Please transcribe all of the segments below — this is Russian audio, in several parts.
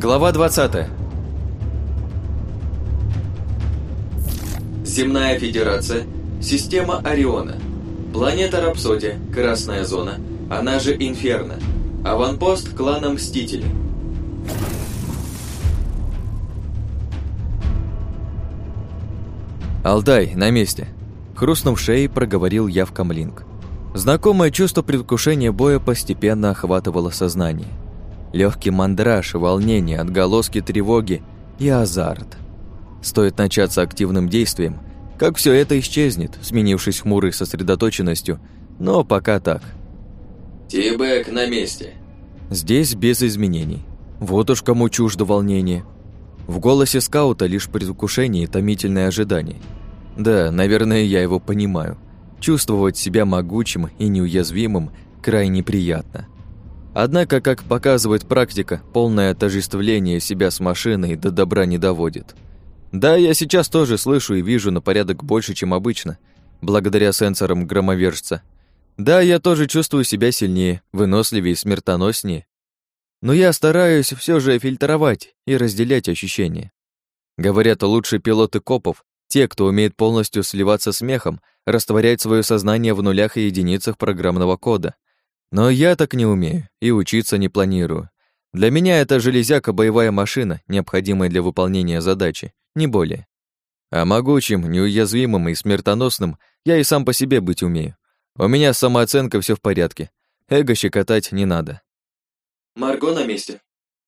Глава 20 Земная Федерация, система Ориона, планета Рапсодия, Красная Зона, она же Инферно, аванпост клана Мстители. Алтай, на месте. Хрустнув шеей, проговорил я в камлинг. Знакомое чувство предвкушения боя постепенно охватывало сознание. Легкий мандраж, волнение, отголоски тревоги и азарт. Стоит начаться активным действием, как все это исчезнет, сменившись хмурой сосредоточенностью, но пока так. Тибек на месте. Здесь без изменений. Вот уж кому чуждо волнение. В голосе скаута лишь предвкушение и томительное ожидание. Да, наверное, я его понимаю. Чувствовать себя могучим и неуязвимым крайне приятно. Однако, как показывает практика, полное отождествление себя с машиной до добра не доводит. Да, я сейчас тоже слышу и вижу на порядок больше, чем обычно, благодаря сенсорам громовержца. Да, я тоже чувствую себя сильнее, выносливее и смертоноснее. Но я стараюсь все же фильтровать и разделять ощущения. Говорят, лучшие пилоты копов те, кто умеет полностью сливаться с мехом, растворять свое сознание в нулях и единицах программного кода. Но я так не умею и учиться не планирую. Для меня это железяка боевая машина, необходимая для выполнения задачи, не более. А могучим, неуязвимым и смертоносным я и сам по себе быть умею. У меня с самооценкой все в порядке. Эго щекотать не надо. Марго на месте.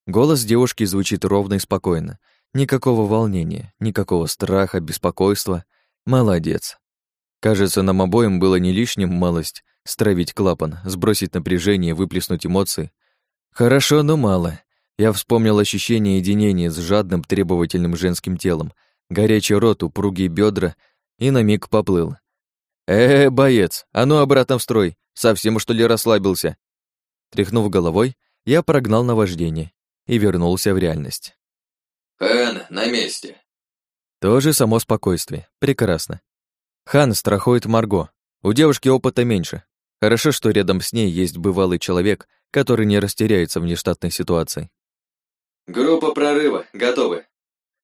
Голос девушки звучит ровно и спокойно, Никакого волнения, никакого страха, беспокойства. Молодец. Кажется, нам обоим было не лишним малость стравить клапан, сбросить напряжение, выплеснуть эмоции. Хорошо, но мало. Я вспомнил ощущение единения с жадным, требовательным женским телом, горячий рот, упругие бедра, и на миг поплыл. «Э, -э боец, а ну обратно в строй, совсем что ли расслабился?» Тряхнув головой, я прогнал наваждение и вернулся в реальность. «Хан, на месте!» Тоже само спокойствие. Прекрасно. Хан страхует Марго. У девушки опыта меньше. Хорошо, что рядом с ней есть бывалый человек, который не растеряется в нештатной ситуации. «Группа прорыва, готовы!»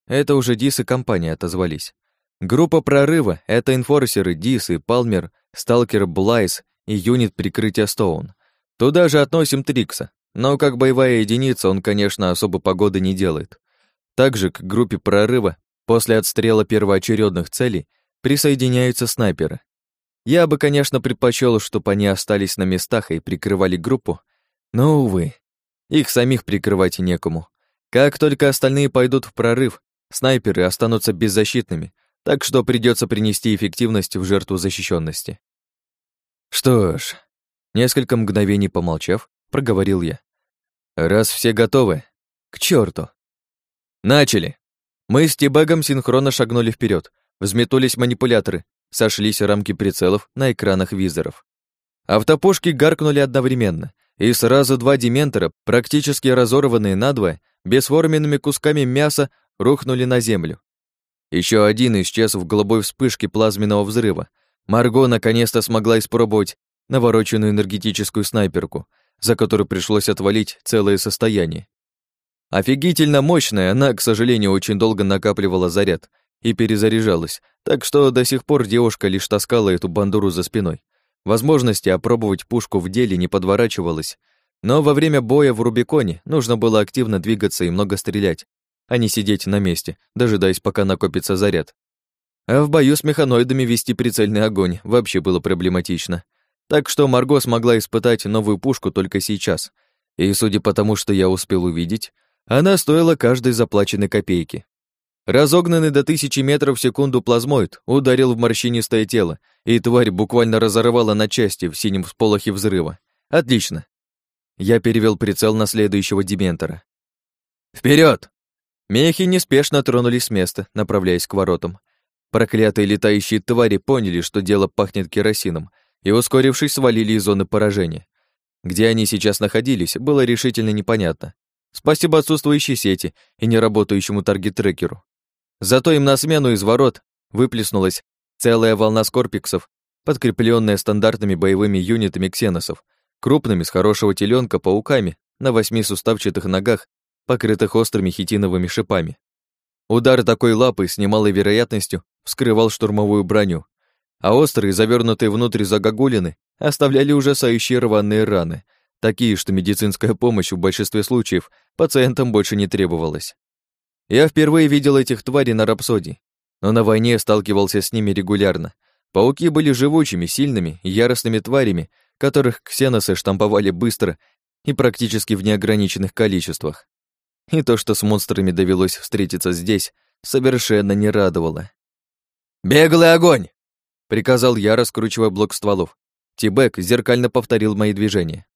Это уже Дис и компания отозвались. Группа прорыва — это инфорсеры Дис и Палмер, Сталкер Блайс и юнит прикрытия Стоун. Туда же относим Трикса, но как боевая единица он, конечно, особо погоды не делает. Также к группе прорыва после отстрела первоочередных целей присоединяются снайперы. Я бы, конечно, предпочел, чтобы они остались на местах и прикрывали группу, но, увы, их самих прикрывать некому. Как только остальные пойдут в прорыв, снайперы останутся беззащитными, так что придется принести эффективность в жертву защищенности. Что ж, несколько мгновений помолчав, проговорил я. Раз все готовы, к черту. Начали. Мы с Тибегом синхронно шагнули вперед. Взметнулись манипуляторы, сошлись рамки прицелов на экранах визоров. Автопушки гаркнули одновременно, и сразу два дементора, практически разорванные надвое, бесформенными кусками мяса, рухнули на землю. Еще один исчез в голубой вспышке плазменного взрыва. Марго наконец-то смогла испробовать навороченную энергетическую снайперку, за которую пришлось отвалить целое состояние. Офигительно мощная, она, к сожалению, очень долго накапливала заряд и перезаряжалась, так что до сих пор девушка лишь таскала эту бандуру за спиной. Возможности опробовать пушку в деле не подворачивалось, но во время боя в Рубиконе нужно было активно двигаться и много стрелять, а не сидеть на месте, дожидаясь, пока накопится заряд. А в бою с механоидами вести прицельный огонь вообще было проблематично. Так что Марго смогла испытать новую пушку только сейчас. И судя по тому, что я успел увидеть, она стоила каждой заплаченной копейки. Разогнанный до тысячи метров в секунду плазмоид ударил в морщинистое тело, и тварь буквально разорвала на части в синем всполохе взрыва. Отлично. Я перевел прицел на следующего дементора. Вперед! Мехи неспешно тронулись с места, направляясь к воротам. Проклятые летающие твари поняли, что дело пахнет керосином, и, ускорившись, свалили из зоны поражения. Где они сейчас находились, было решительно непонятно. Спасибо отсутствующей сети и неработающему таргет-трекеру. Зато им на смену из ворот выплеснулась целая волна скорпиксов, подкрепленная стандартными боевыми юнитами ксеносов, крупными с хорошего теленка пауками на восьми суставчатых ногах покрытых острыми хитиновыми шипами. Удар такой лапы с немалой вероятностью вскрывал штурмовую броню, а острые, завернутые внутрь загогулины, оставляли ужасающие рваные раны, такие, что медицинская помощь в большинстве случаев пациентам больше не требовалась. Я впервые видел этих тварей на рапсодии, но на войне сталкивался с ними регулярно. Пауки были живучими, сильными, яростными тварями, которых ксеносы штамповали быстро и практически в неограниченных количествах. И то, что с монстрами довелось встретиться здесь, совершенно не радовало. «Беглый огонь!» — приказал я, раскручивая блок стволов. Тибек зеркально повторил мои движения.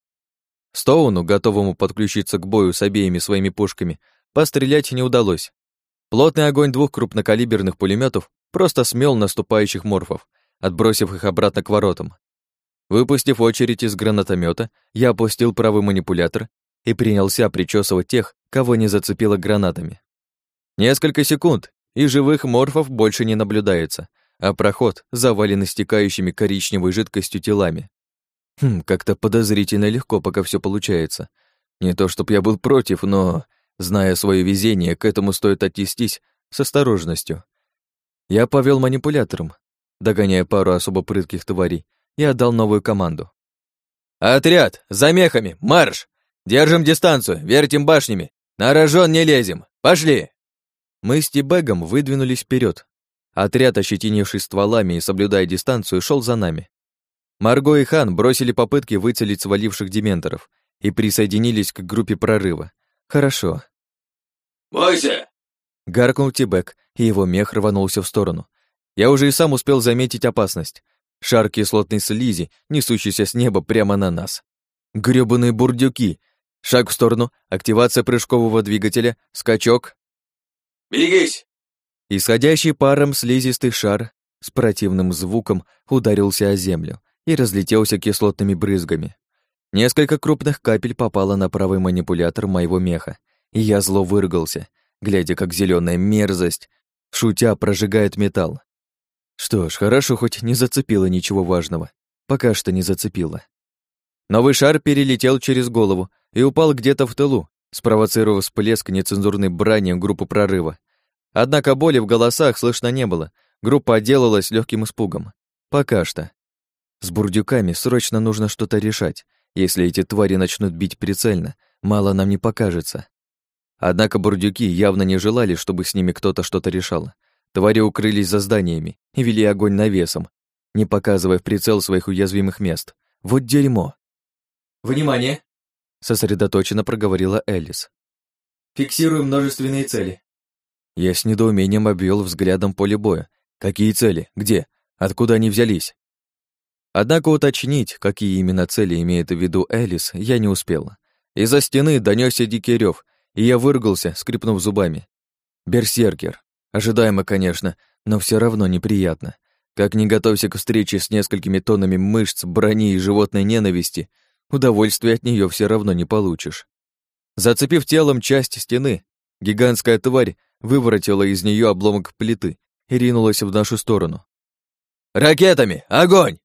Стоуну, готовому подключиться к бою с обеими своими пушками, пострелять не удалось. Плотный огонь двух крупнокалиберных пулеметов просто смел наступающих морфов, отбросив их обратно к воротам. Выпустив очередь из гранатомета, я опустил правый манипулятор и принялся причесывать тех, кого не зацепило гранатами. Несколько секунд, и живых морфов больше не наблюдается, а проход завален истекающими коричневой жидкостью телами. Хм, как-то подозрительно легко пока все получается. Не то чтоб я был против, но, зная свое везение, к этому стоит отнестись с осторожностью. Я повел манипулятором, догоняя пару особо прытких тварей, и отдал новую команду. «Отряд! За мехами! Марш! Держим дистанцию! Вертим башнями! На рожон не лезем! Пошли!» Мы с Тибегом выдвинулись вперед. Отряд, ощетинивший стволами и соблюдая дистанцию, шел за нами. Марго и Хан бросили попытки выцелить сваливших дементоров и присоединились к группе прорыва. Хорошо. «Бойся!» Гаркнул Тибек, и его мех рванулся в сторону. Я уже и сам успел заметить опасность. Шар кислотной слизи, несущийся с неба прямо на нас. Грёбаные бурдюки. Шаг в сторону, активация прыжкового двигателя, скачок. «Берегись!» Исходящий паром слизистый шар с противным звуком ударился о землю и разлетелся кислотными брызгами. Несколько крупных капель попало на правый манипулятор моего меха, и я зло выргался, глядя, как зеленая мерзость, шутя, прожигает металл. Что ж, хорошо, хоть не зацепило ничего важного. Пока что не зацепило. Новый шар перелетел через голову и упал где-то в тылу, спровоцировав всплеск нецензурной брани группы прорыва. Однако боли в голосах слышно не было. Группа отделалась легким испугом. Пока что. С бурдюками срочно нужно что-то решать. Если эти твари начнут бить прицельно, мало нам не покажется. Однако бурдюки явно не желали, чтобы с ними кто-то что-то решал. Твари укрылись за зданиями и вели огонь навесом, не показывая в прицел своих уязвимых мест. Вот дерьмо. «Внимание!» — сосредоточенно проговорила Элис. «Фиксируем множественные цели». Я с недоумением обвел взглядом поле боя. Какие цели? Где? Откуда они взялись? Однако уточнить, какие именно цели имеет в виду Элис, я не успела. Из-за стены донёсся дикий рёв, и я выргался, скрипнув зубами. Берсеркер. Ожидаемо, конечно, но все равно неприятно. Как не готовься к встрече с несколькими тоннами мышц, брони и животной ненависти, удовольствия от нее все равно не получишь. Зацепив телом часть стены, гигантская тварь выворотила из нее обломок плиты и ринулась в нашу сторону. «Ракетами! Огонь!»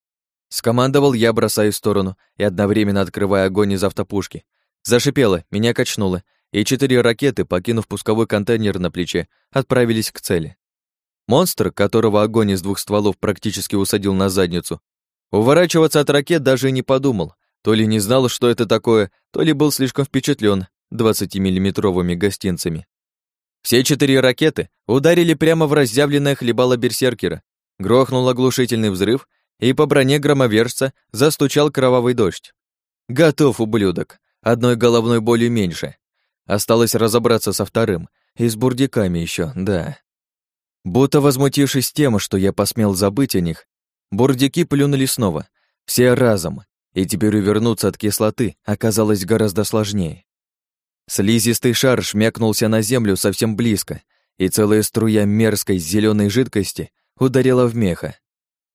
Скомандовал я, бросая в сторону и одновременно открывая огонь из автопушки. Зашипело, меня качнуло, и четыре ракеты, покинув пусковой контейнер на плече, отправились к цели. Монстр, которого огонь из двух стволов практически усадил на задницу, уворачиваться от ракет даже и не подумал, то ли не знал, что это такое, то ли был слишком впечатлен 20-миллиметровыми гостинцами. Все четыре ракеты ударили прямо в разъявленное хлебало берсеркера, грохнул оглушительный взрыв, и по броне громовержца застучал кровавый дождь. Готов, ублюдок, одной головной болью меньше. Осталось разобраться со вторым. И с бурдиками еще, да. Будто возмутившись тем, что я посмел забыть о них, бурдики плюнули снова. Все разом. И теперь увернуться от кислоты оказалось гораздо сложнее. Слизистый шар шмякнулся на землю совсем близко, и целая струя мерзкой зеленой жидкости ударила в меха.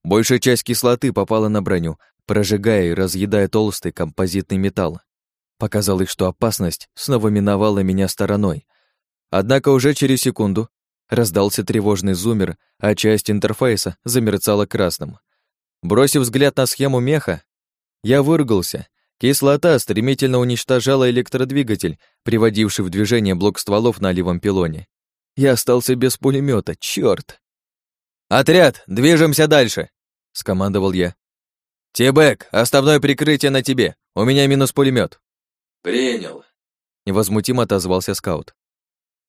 Большая часть кислоты попала на броню, прожигая и разъедая толстый композитный металл. Показалось, что опасность снова миновала меня стороной. Однако уже через секунду раздался тревожный зумер, а часть интерфейса замерцала красным. Бросив взгляд на схему меха, я выругался Кислота стремительно уничтожала электродвигатель, приводивший в движение блок стволов на левом пилоне. Я остался без пулемета, чёрт! «Отряд, движемся дальше!» — скомандовал я. «Тибек, основное прикрытие на тебе. У меня минус пулемет. «Принял», — невозмутимо отозвался скаут.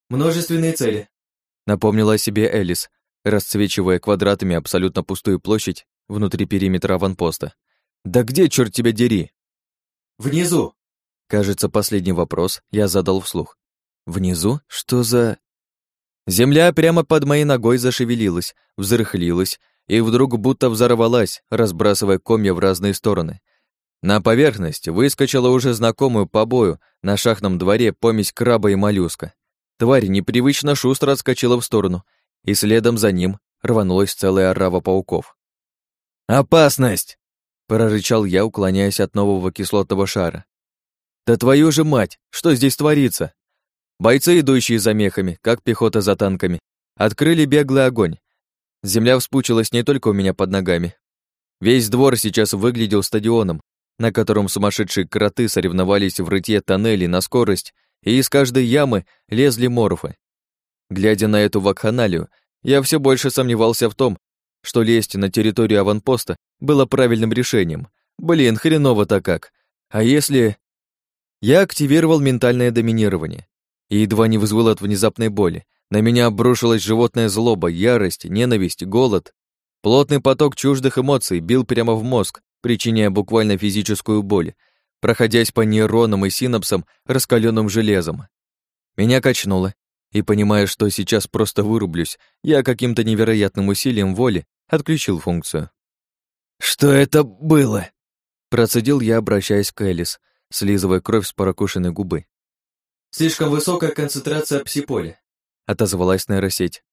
«Множественные цели», — напомнила о себе Элис, расцвечивая квадратами абсолютно пустую площадь внутри периметра аванпоста. «Да где, черт тебя дери?» «Внизу!» Кажется, последний вопрос я задал вслух. «Внизу? Что за...» Земля прямо под моей ногой зашевелилась, взрыхлилась и вдруг будто взорвалась, разбрасывая комья в разные стороны. На поверхность выскочила уже знакомую по бою на шахтном дворе помесь краба и моллюска. Тварь непривычно шустро отскочила в сторону, и следом за ним рванулась целая орава пауков. «Опасность!» — прорычал я, уклоняясь от нового кислотного шара. «Да твою же мать! Что здесь творится?» Бойцы, идущие за мехами, как пехота за танками, открыли беглый огонь. Земля вспучилась не только у меня под ногами. Весь двор сейчас выглядел стадионом, на котором сумасшедшие кроты соревновались в рытье тоннелей на скорость, и из каждой ямы лезли морфы. Глядя на эту вакханалию, я все больше сомневался в том, что лезть на территорию аванпоста было правильным решением. Блин, хреново-то как. А если... Я активировал ментальное доминирование и едва не вызвал от внезапной боли. На меня обрушилась животная злоба, ярость, ненависть, голод. Плотный поток чуждых эмоций бил прямо в мозг, причиняя буквально физическую боль, проходясь по нейронам и синапсам раскаленным железом. Меня качнуло, и, понимая, что сейчас просто вырублюсь, я каким-то невероятным усилием воли отключил функцию. «Что это было?» Процедил я, обращаясь к Элис, слизывая кровь с прокушенной губы. Слишком высокая концентрация псиполя, отозвалась нейросеть.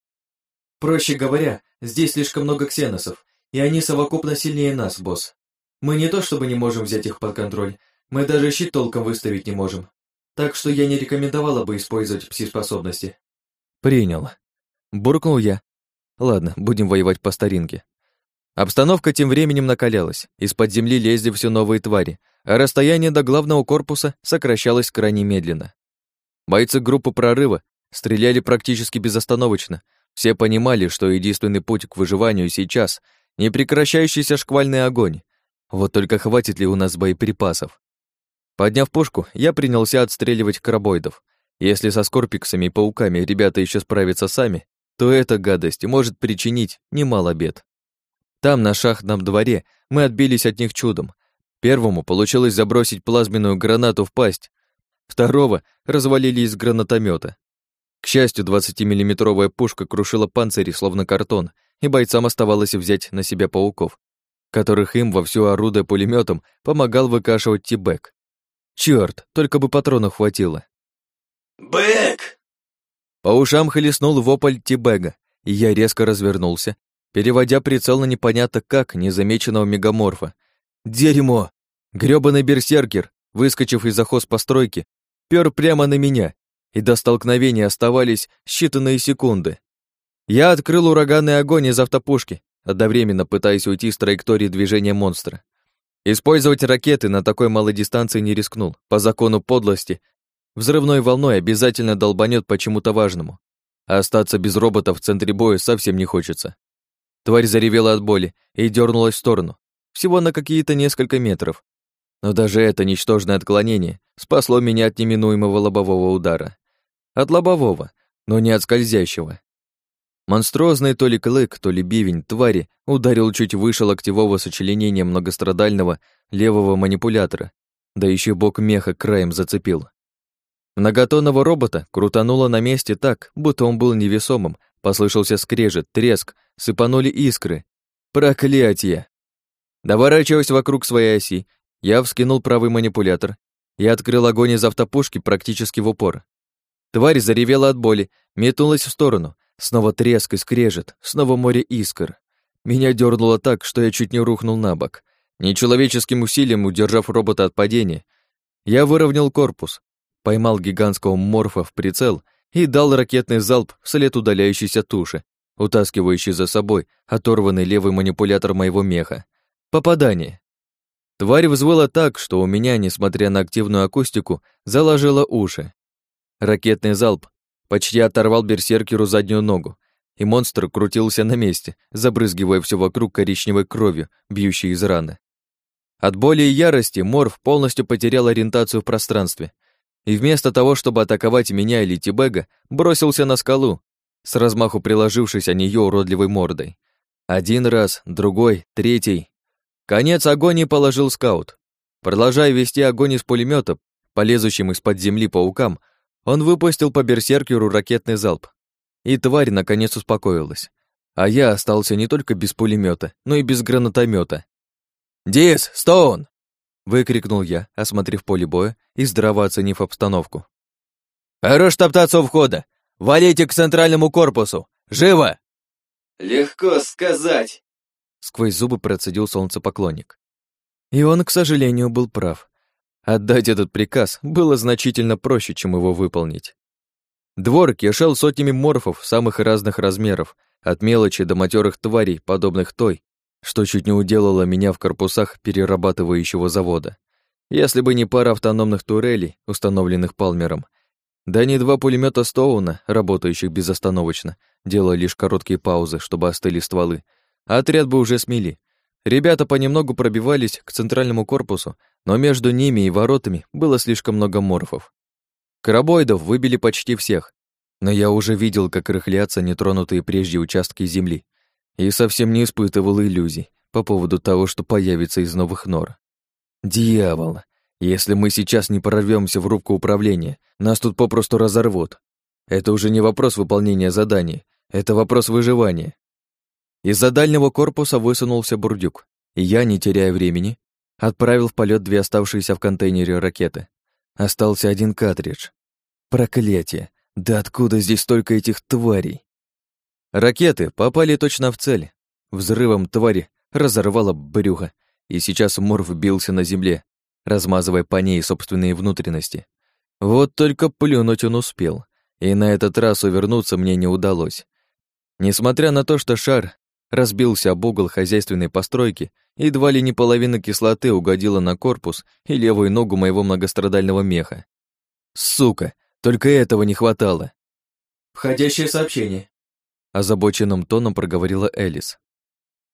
Проще говоря, здесь слишком много ксеносов, и они совокупно сильнее нас, босс. Мы не то чтобы не можем взять их под контроль, мы даже щит толком выставить не можем. Так что я не рекомендовала бы использовать пси-способности. Принял. Буркнул я. Ладно, будем воевать по старинке. Обстановка тем временем накалялась. Из-под земли лезли все новые твари, а расстояние до главного корпуса сокращалось крайне медленно. Бойцы группы прорыва стреляли практически безостановочно. Все понимали, что единственный путь к выживанию сейчас — непрекращающийся шквальный огонь. Вот только хватит ли у нас боеприпасов? Подняв пушку, я принялся отстреливать крабоидов. Если со скорпиксами и пауками ребята еще справятся сами, то эта гадость может причинить немало бед. Там, на шахтном дворе, мы отбились от них чудом. Первому получилось забросить плазменную гранату в пасть, Второго развалили из гранатомета. К счастью, 20-миллиметровая пушка крушила панцири, словно картон, и бойцам оставалось взять на себя пауков, которых им, вовсю орудуя пулеметом, помогал выкашивать Тибек. Черт, только бы патронов хватило. «Бэк!» По ушам хлестнул вопль Тибега, и я резко развернулся, переводя прицел на непонятно как незамеченного мегаморфа. Дерьмо! Грёбаный берсеркер, выскочив из-за постройки, пёр прямо на меня, и до столкновения оставались считанные секунды. Я открыл ураганный огонь из автопушки, одновременно пытаясь уйти с траектории движения монстра. Использовать ракеты на такой малой дистанции не рискнул. По закону подлости, взрывной волной обязательно долбанет почему-то важному. А остаться без робота в центре боя совсем не хочется. Тварь заревела от боли и дернулась в сторону. Всего на какие-то несколько метров, но даже это ничтожное отклонение спасло меня от неминуемого лобового удара. От лобового, но не от скользящего. Монструозный то ли клык, то ли бивень твари ударил чуть выше локтевого сочленения многострадального левого манипулятора, да еще бок меха краем зацепил. Многотонного робота крутануло на месте так, будто он был невесомым, послышался скрежет, треск, сыпанули искры. Проклятие! Доворачиваясь вокруг своей оси, я вскинул правый манипулятор и открыл огонь из автопушки практически в упор. Тварь заревела от боли, метнулась в сторону. Снова треск и скрежет, снова море искр. Меня дернуло так, что я чуть не рухнул на бок. Нечеловеческим усилием, удержав робота от падения, я выровнял корпус, поймал гигантского морфа в прицел и дал ракетный залп вслед удаляющейся туши, утаскивающей за собой оторванный левый манипулятор моего меха. Попадание. Тварь взвыла так, что у меня, несмотря на активную акустику, заложило уши. Ракетный залп почти оторвал берсеркеру заднюю ногу, и монстр крутился на месте, забрызгивая все вокруг коричневой кровью, бьющей из раны. От боли и ярости Морф полностью потерял ориентацию в пространстве, и вместо того, чтобы атаковать меня или Тибега, бросился на скалу, с размаху приложившись о нее уродливой мордой. Один раз, другой, третий. Конец агонии положил скаут. Продолжая вести огонь из пулемета, полезущим из-под земли паукам, он выпустил по берсеркеру ракетный залп. И тварь наконец успокоилась. А я остался не только без пулемета, но и без гранатомета. «Дис, Стоун!» выкрикнул я, осмотрев поле боя и здраво оценив обстановку. «Хорош топтаться у входа! Валите к центральному корпусу! Живо!» «Легко сказать!» Сквозь зубы процедил солнцепоклонник. И он, к сожалению, был прав. Отдать этот приказ было значительно проще, чем его выполнить. Двор кишел сотнями морфов самых разных размеров, от мелочи до матерых тварей, подобных той, что чуть не уделало меня в корпусах перерабатывающего завода. Если бы не пара автономных турелей, установленных Палмером, да не два пулемета Стоуна, работающих безостановочно, делая лишь короткие паузы, чтобы остыли стволы, отряд бы уже смели. Ребята понемногу пробивались к центральному корпусу, но между ними и воротами было слишком много морфов. Крабоидов выбили почти всех, но я уже видел, как рыхлятся нетронутые прежде участки земли, и совсем не испытывал иллюзий по поводу того, что появится из новых нор. Дьявол! Если мы сейчас не прорвемся в рубку управления, нас тут попросту разорвут. Это уже не вопрос выполнения задания, это вопрос выживания. Из-за дальнего корпуса высунулся бурдюк, и я, не теряя времени, отправил в полет две оставшиеся в контейнере ракеты. Остался один картридж. Проклятие! Да откуда здесь столько этих тварей? Ракеты попали точно в цель. Взрывом твари разорвало брюхо, и сейчас Морф бился на земле, размазывая по ней собственные внутренности. Вот только плюнуть он успел, и на этот раз увернуться мне не удалось. Несмотря на то, что шар разбился об угол хозяйственной постройки, едва ли не половина кислоты угодила на корпус и левую ногу моего многострадального меха. Сука, только этого не хватало. «Входящее сообщение озабоченным тоном проговорила Элис.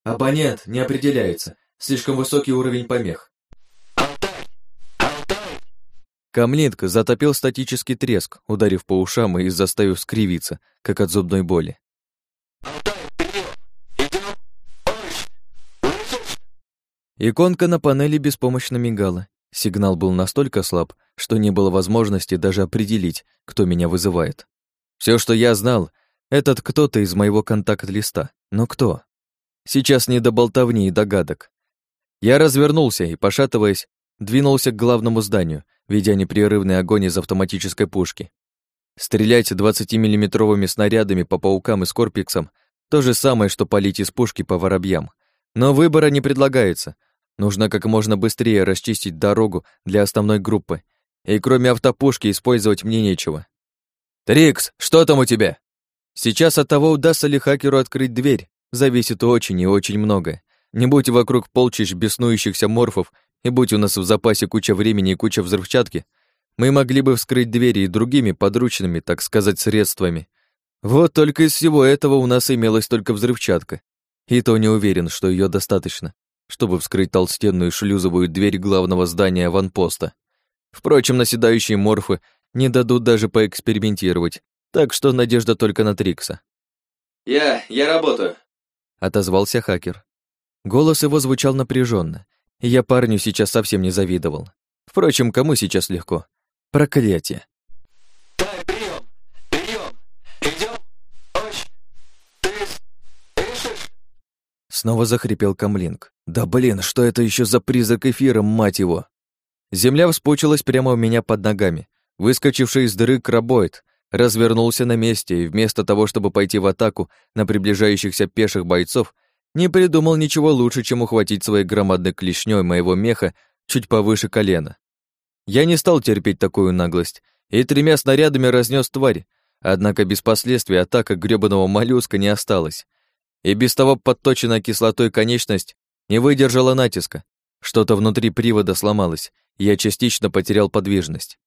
Абонент не определяется. Слишком высокий уровень помех. Камлинг затопил статический треск, ударив по ушам и заставив скривиться, как от зубной боли. Иконка на панели беспомощно мигала. Сигнал был настолько слаб, что не было возможности даже определить, кто меня вызывает. Все, что я знал, этот кто-то из моего контакт-листа. Но кто? Сейчас не до болтовни и догадок. Я развернулся и, пошатываясь, двинулся к главному зданию, ведя непрерывный огонь из автоматической пушки. Стрелять 20-миллиметровыми снарядами по паукам и скорпиксам — то же самое, что палить из пушки по воробьям. Но выбора не предлагается. Нужно как можно быстрее расчистить дорогу для основной группы. И кроме автопушки использовать мне нечего. «Трикс, что там у тебя?» Сейчас от того, удастся ли хакеру открыть дверь, зависит очень и очень много. Не будь вокруг полчищ беснующихся морфов, и будь у нас в запасе куча времени и куча взрывчатки, мы могли бы вскрыть двери и другими подручными, так сказать, средствами. Вот только из всего этого у нас имелась только взрывчатка. И то не уверен, что ее достаточно, чтобы вскрыть толстенную шлюзовую дверь главного здания аванпоста. Впрочем, наседающие морфы не дадут даже поэкспериментировать, так что надежда только на Трикса. «Я... я работаю», — отозвался хакер. Голос его звучал напряженно, и я парню сейчас совсем не завидовал. Впрочем, кому сейчас легко? Проклятие. Так, прием, прием, идем, оч, ты решишь? Снова захрипел Камлинг. Да блин, что это еще за призрак эфира, мать его? Земля вспучилась прямо у меня под ногами. Выскочивший из дыры крабоид развернулся на месте и вместо того, чтобы пойти в атаку на приближающихся пеших бойцов, не придумал ничего лучше, чем ухватить своей громадной клешнёй моего меха чуть повыше колена. Я не стал терпеть такую наглость и тремя снарядами разнес тварь, однако без последствий атака грёбаного моллюска не осталась. И без того подточенная кислотой конечность не выдержала натиска. что-то внутри привода сломалось, и я частично потерял подвижность.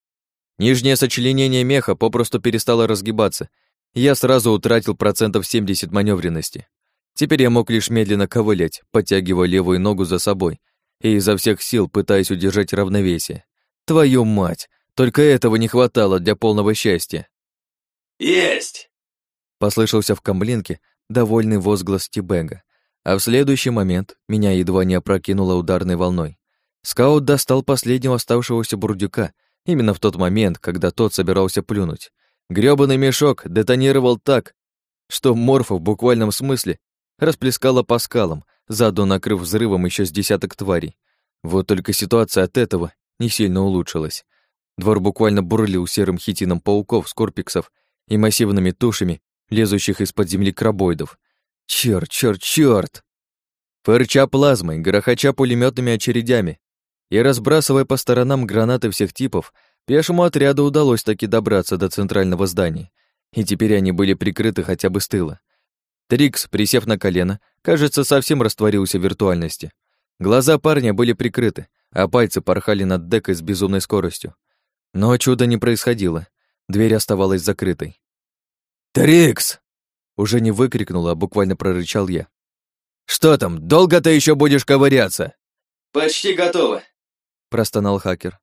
Нижнее сочленение меха попросту перестало разгибаться, и я сразу утратил процентов 70 маневренности. Теперь я мог лишь медленно ковылять, подтягивая левую ногу за собой и изо всех сил пытаясь удержать равновесие. Твою мать! Только этого не хватало для полного счастья. «Есть!» Послышался в камблинке довольный возглас Тибега, а в следующий момент меня едва не опрокинуло ударной волной. Скаут достал последнего оставшегося бурдюка именно в тот момент, когда тот собирался плюнуть. Грёбаный мешок детонировал так, что морфа в буквальном смысле расплескала по скалам, заодно накрыв взрывом еще с десяток тварей. Вот только ситуация от этого не сильно улучшилась. Двор буквально бурлил серым хитином пауков, скорпиксов и массивными тушами, лезущих из-под земли крабоидов. Чёрт, чёрт, чёрт! Фырча плазмой, грохоча пулеметными очередями и разбрасывая по сторонам гранаты всех типов, пешему отряду удалось таки добраться до центрального здания, и теперь они были прикрыты хотя бы с тыла. Трикс, присев на колено, кажется, совсем растворился в виртуальности. Глаза парня были прикрыты, а пальцы порхали над декой с безумной скоростью. Но чуда не происходило. Дверь оставалась закрытой. «Трикс!» Уже не выкрикнул, а буквально прорычал я. «Что там, долго ты еще будешь ковыряться?» «Почти готово», — простонал хакер.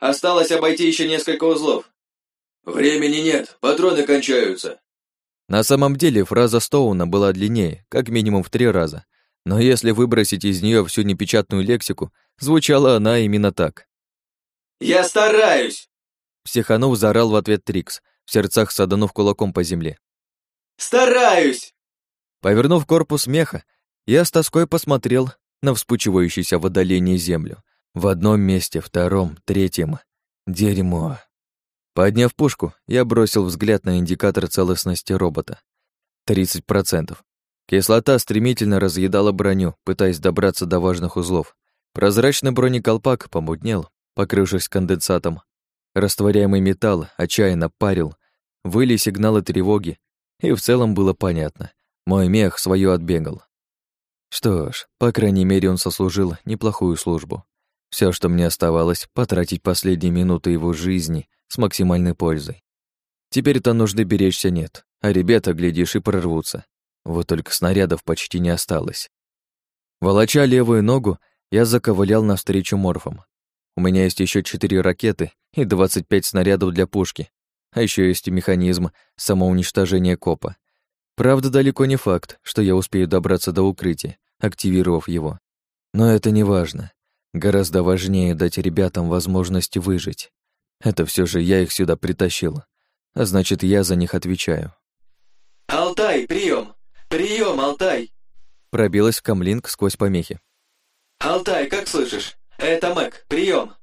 «Осталось обойти еще несколько узлов». «Времени нет, патроны кончаются». На самом деле фраза Стоуна была длиннее, как минимум в три раза. Но если выбросить из нее всю непечатную лексику, звучала она именно так. «Я стараюсь!» Психанов заорал в ответ Трикс, в сердцах саданув кулаком по земле. «Стараюсь!» Повернув корпус меха, я с тоской посмотрел на вспучивающуюся в отдалении землю. В одном месте, втором, третьем. Дерьмо. Подняв пушку, я бросил взгляд на индикатор целостности робота. 30%. Кислота стремительно разъедала броню, пытаясь добраться до важных узлов. Прозрачный бронеколпак помутнел, покрывшись конденсатом. Растворяемый металл отчаянно парил, выли сигналы тревоги, и в целом было понятно. Мой мех свое отбегал. Что ж, по крайней мере, он сослужил неплохую службу. Все, что мне оставалось, потратить последние минуты его жизни с максимальной пользой. Теперь-то нужды беречься нет, а ребята, глядишь, и прорвутся. Вот только снарядов почти не осталось. Волоча левую ногу, я заковылял навстречу морфам. У меня есть еще четыре ракеты и 25 снарядов для пушки, а еще есть механизм самоуничтожения копа. Правда, далеко не факт, что я успею добраться до укрытия, активировав его. Но это не важно. Гораздо важнее дать ребятам возможность выжить. Это все же я их сюда притащил, а значит, я за них отвечаю. «Алтай, прием! Прием, Алтай!» Пробилась камлинг сквозь помехи. «Алтай, как слышишь? Это Мэг, прием!»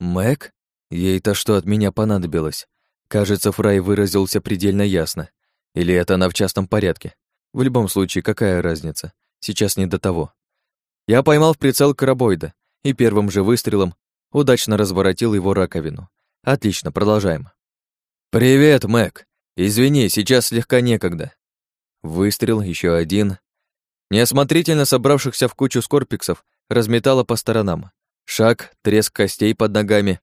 «Мэг? Ей-то что от меня понадобилось? Кажется, Фрай выразился предельно ясно. Или это она в частном порядке? В любом случае, какая разница? Сейчас не до того. Я поймал в прицел карабоида и первым же выстрелом удачно разворотил его раковину. Отлично, продолжаем. «Привет, Мэг. Извини, сейчас слегка некогда». Выстрел, еще один. Неосмотрительно собравшихся в кучу скорпиксов разметало по сторонам. Шаг, треск костей под ногами.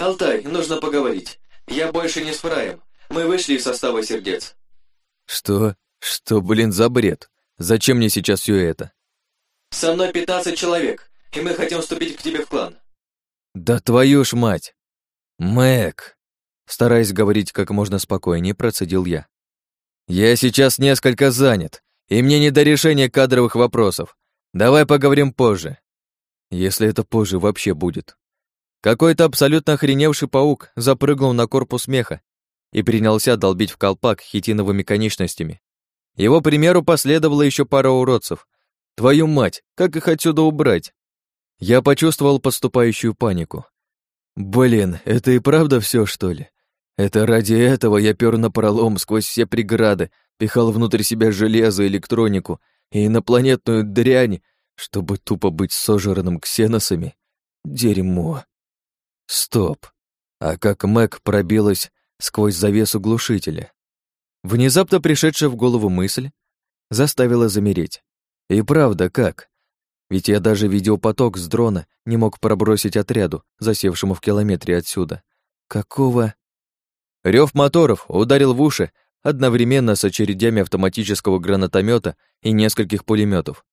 «Алтай, нужно поговорить. Я больше не с Фраем. Мы вышли из состава сердец». «Что? Что, блин, за бред? Зачем мне сейчас все это?» «Со мной 15 человек, и мы хотим вступить к тебе в клан». «Да твою ж мать!» «Мэг!» Стараясь говорить как можно спокойнее, процедил я. «Я сейчас несколько занят, и мне не до решения кадровых вопросов. Давай поговорим позже. Если это позже вообще будет. Какой-то абсолютно охреневший паук запрыгнул на корпус меха и принялся долбить в колпак хитиновыми конечностями. Его примеру последовало еще пара уродцев. Твою мать, как их отсюда убрать? Я почувствовал подступающую панику. Блин, это и правда все, что ли? Это ради этого я пёр на пролом сквозь все преграды, пихал внутрь себя железо, электронику и инопланетную дрянь, чтобы тупо быть сожранным ксеносами? Дерьмо. Стоп. А как Мэг пробилась сквозь завесу глушителя? Внезапно пришедшая в голову мысль заставила замереть. И правда, как? Ведь я даже видеопоток с дрона не мог пробросить отряду, засевшему в километре отсюда. Какого... Рев моторов ударил в уши одновременно с очередями автоматического гранатомета и нескольких пулеметов.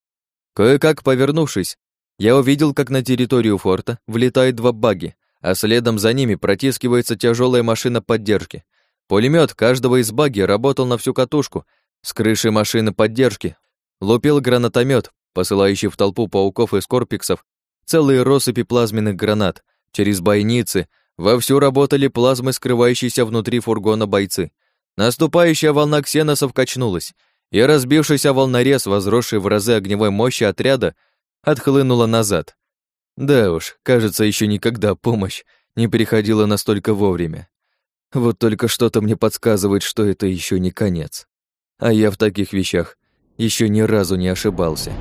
Кое-как повернувшись, я увидел, как на территорию форта влетают два баги, а следом за ними протискивается тяжелая машина поддержки. Пулемет каждого из баги работал на всю катушку. С крыши машины поддержки лупил гранатомет, посылающий в толпу пауков и скорпиксов целые россыпи плазменных гранат. Через бойницы вовсю работали плазмы, скрывающиеся внутри фургона бойцы. Наступающая волна ксеносов качнулась, и разбившийся волнорез, возросший в разы огневой мощи отряда, отхлынула назад. Да уж, кажется, еще никогда помощь не приходила настолько вовремя. Вот только что-то мне подсказывает, что это еще не конец. А я в таких вещах еще ни разу не ошибался.